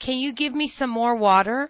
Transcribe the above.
Can you give me some more water?